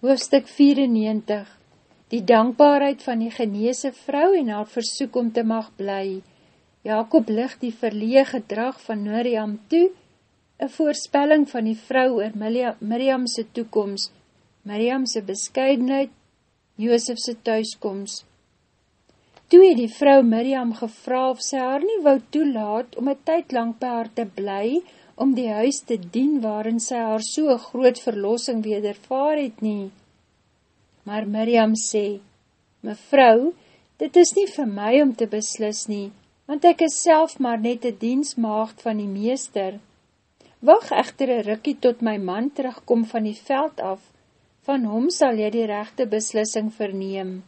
Hoofstuk 94 Die dankbaarheid van die geneese vrou en haar versoek om te mag bly. Jacob lig die verlee gedrag van Miriam toe, een voorspelling van die vrou oor Miriamse toekomst, Miriamse bescheidenheid, Joosefse thuiskomst. Toe het die vrou Miriam gevra of sy haar nie wou toelaat om een tyd lang by haar te bly, om die huis te dien waarin sy haar so groot verlossing wedervaar het nie. Maar Miriam sê, Mevrou, dit is nie vir my om te beslis nie, want ek is self maar net die diensmaagd van die meester. Wacht echter een rikkie tot my man terugkom van die veld af, van hom sal jy die rechte beslissing verneem.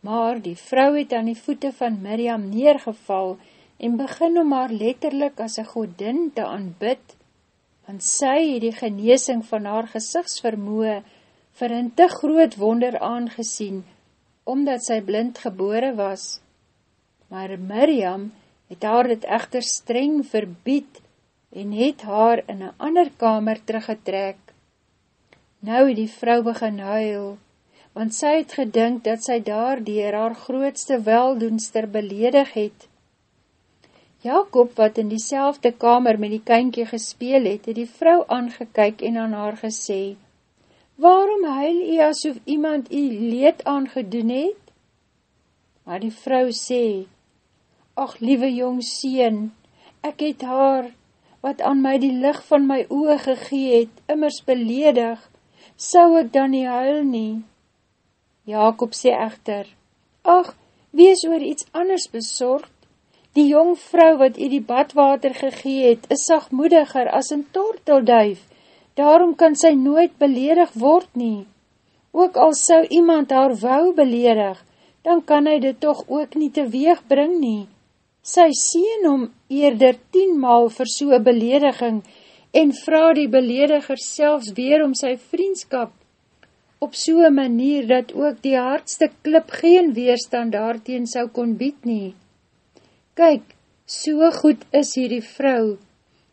Maar die vrou het aan die voete van Miriam neergeval en begin om haar letterlik as een godin te aanbid, want sy het die geneesing van haar gezichtsvermoe vir een te groot wonder aangesien, omdat sy blind gebore was. Maar Miriam het haar dit echter streng verbied en het haar in een ander kamer teruggetrek. Nou het die vrou begin huil, want sy het gedink dat sy daar dier haar grootste weldoenster beledig het. Jacob, wat in die kamer met die kynkie gespeel het, het die vrou aangekyk en aan haar gesê, Waarom huil jy asof iemand jy leed aangedoen het? Maar die vrou sê, Ach, liewe jong sien, ek het haar, wat aan my die licht van my oe gegee het, immers beledig, sou ek dan nie huil nie? Jacob sê echter, Ach, wees oor iets anders besorgd, Die jong vrou wat u die badwater gegee het, is sagmoediger as een tortelduif, daarom kan sy nooit beledig word nie. Ook al sou iemand haar wou beledig, dan kan hy dit toch ook nie teweeg bring nie. Sy sien om eerder tienmaal vir so'n belediging en vraag die belediger selfs weer om sy vriendskap op so'n manier dat ook die hardste klip geen weerstand daarteen sou kon bied nie. Kyk, so goed is hierdie vrou.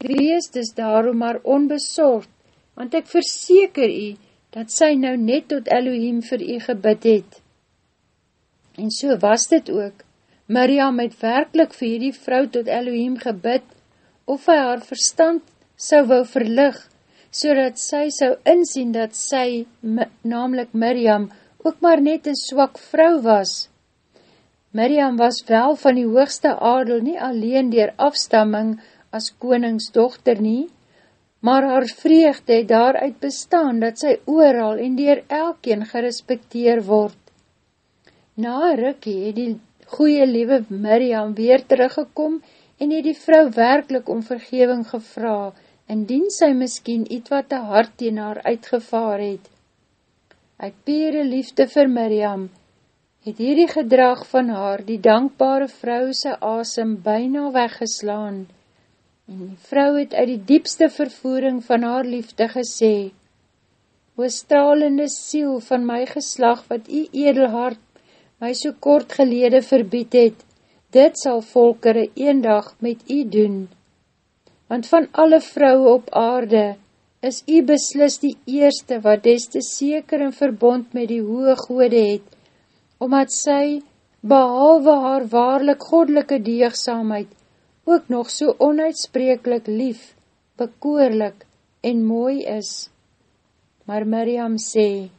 Wees dus daarom maar onbezorgd, want ek verseker u, dat sy nou net tot Elohim vir u gebid het. En so was dit ook. Miriam het werkelijk vir hierdie vrou tot Elohim gebid, of hy haar verstand sou wou verlig, so dat sy sou insien dat sy, namelijk Miriam, ook maar net een swak vrou was. Miriam was wel van die hoogste adel nie alleen dier afstamming as koningsdochter nie, maar haar vreugde het daaruit bestaan dat sy ooral en dier elkeen gerespekteer word. Na rukkie het die goeie liewe Miriam weer teruggekom en het die vrou werkelijk om vergeving gevra, indien sy miskien iets wat te hard teen haar uitgevaar het. Uit pere liefde vir Miriam, het hierdie gedrag van haar die dankbare vrou sy asem byna weggeslaan, en die vrou het uit die diepste vervoering van haar liefde gesê, O stralende siel van my geslag, wat die edelhart my so kort gelede verbied het, dit sal volkere een dag met u doen. Want van alle vrouwe op aarde, is u beslis die eerste, wat des te seker in verbond met die hoge gode het, omdat sy, behalwe haar waarlik godelike deegsamheid, ook nog so onuitspreeklik lief, bekoorlik en mooi is. Maar Miriam sê,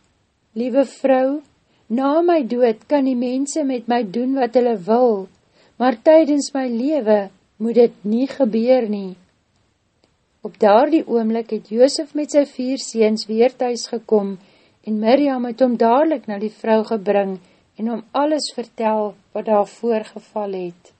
Liewe vrou, na my dood kan die mense met my doen wat hulle wil, maar tydens my lewe moet dit nie gebeur nie. Op daar die oomlik het Joosef met sy vier seens weer thuis gekom en Miriam het om dadelijk na die vrou gebring en om alles vertel wat daar voorgeval het.